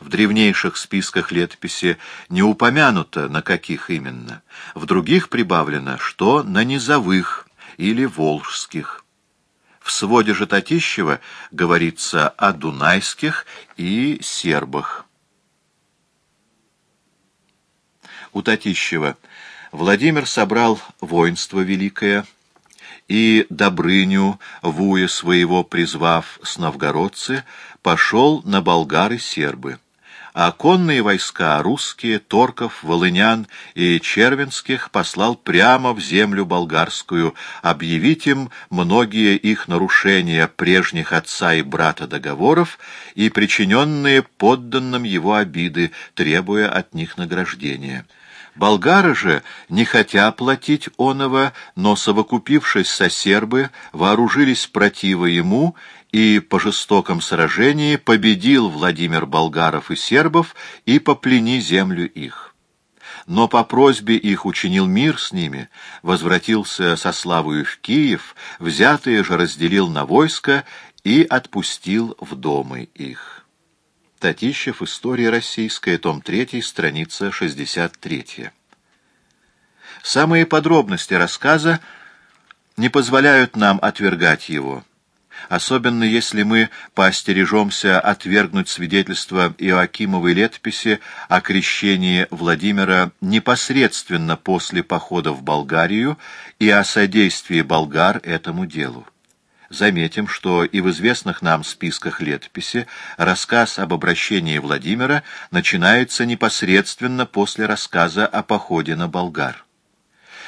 В древнейших списках летописи не упомянуто, на каких именно. В других прибавлено, что на низовых или волжских. В своде же Татищева говорится о дунайских и сербах. У Татищева Владимир собрал воинство великое, и Добрыню, вуя своего призвав с новгородцы, пошел на болгары сербы а конные войска русские, торков, волынян и червенских послал прямо в землю болгарскую, объявить им многие их нарушения прежних отца и брата договоров и причиненные подданным его обиды, требуя от них награждения. Болгары же, не хотя платить оного, но совокупившись со сербы, вооружились противо ему и по жестоком сражении победил Владимир болгаров и сербов и поплени землю их. Но по просьбе их учинил мир с ними, возвратился со славою в Киев, взятые же разделил на войско и отпустил в домы их. Татищев. История российская. Том 3. Страница 63. Самые подробности рассказа не позволяют нам отвергать его особенно если мы поостережемся отвергнуть свидетельство Иоакимовой летописи о крещении Владимира непосредственно после похода в Болгарию и о содействии болгар этому делу. Заметим, что и в известных нам списках летописи рассказ об обращении Владимира начинается непосредственно после рассказа о походе на болгар.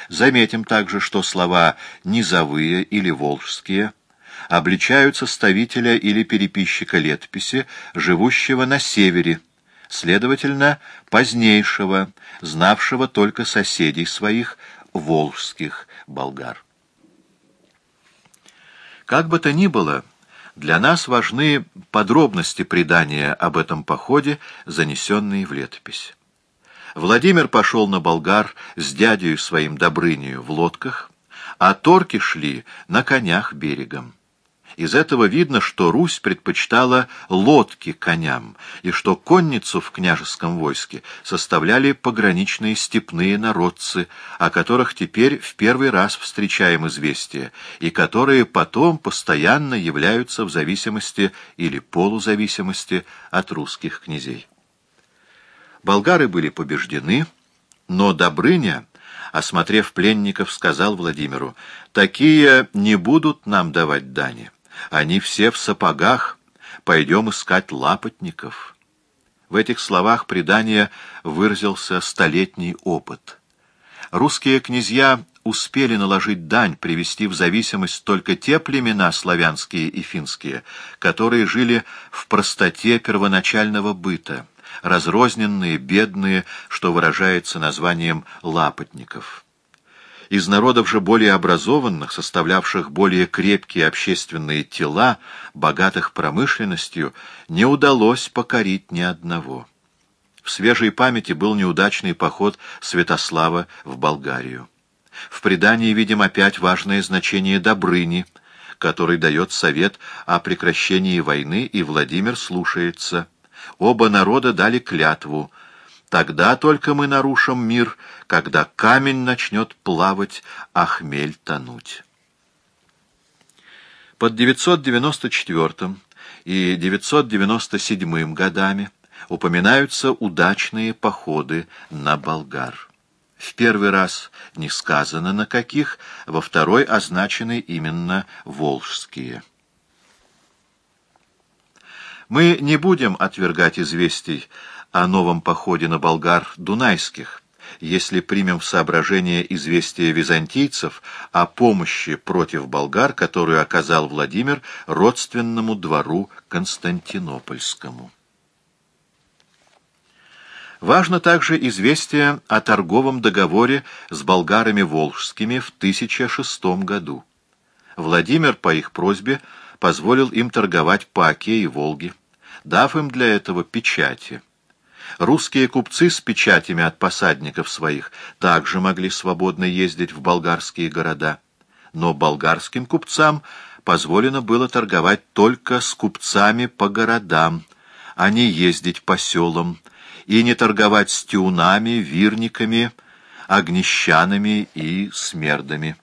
Заметим также, что слова «низовые» или «волжские» обличают составителя или переписчика летописи, живущего на севере, следовательно, позднейшего, знавшего только соседей своих, волжских болгар. Как бы то ни было, для нас важны подробности предания об этом походе, занесенные в летопись. Владимир пошел на болгар с дядей своим Добрынею в лодках, а торки шли на конях берегом. Из этого видно, что Русь предпочитала лодки коням, и что конницу в княжеском войске составляли пограничные степные народцы, о которых теперь в первый раз встречаем известия, и которые потом постоянно являются в зависимости или полузависимости от русских князей. Болгары были побеждены, но Добрыня осмотрев пленников, сказал Владимиру, «Такие не будут нам давать дани. Они все в сапогах. Пойдем искать лапотников. В этих словах предания выразился столетний опыт. Русские князья успели наложить дань, привести в зависимость только те племена, славянские и финские, которые жили в простоте первоначального быта, разрозненные, бедные, что выражается названием лапотников. Из народов же более образованных, составлявших более крепкие общественные тела, богатых промышленностью, не удалось покорить ни одного. В свежей памяти был неудачный поход Святослава в Болгарию. В предании видим опять важное значение Добрыни, который дает совет о прекращении войны, и Владимир слушается. Оба народа дали клятву — Тогда только мы нарушим мир, когда камень начнет плавать, а хмель тонуть. Под 994 и 997 годами упоминаются удачные походы на болгар. В первый раз не сказано на каких, во второй означены именно волжские. Мы не будем отвергать известий о новом походе на болгар Дунайских, если примем в соображение известия византийцев о помощи против болгар, которую оказал Владимир родственному двору Константинопольскому. Важно также известие о торговом договоре с болгарами волжскими в 1006 году. Владимир по их просьбе позволил им торговать по Оке и Волге, дав им для этого печати – Русские купцы с печатями от посадников своих также могли свободно ездить в болгарские города. Но болгарским купцам позволено было торговать только с купцами по городам, а не ездить по селам, и не торговать с тюнами, вирниками, огнещанами и смердами.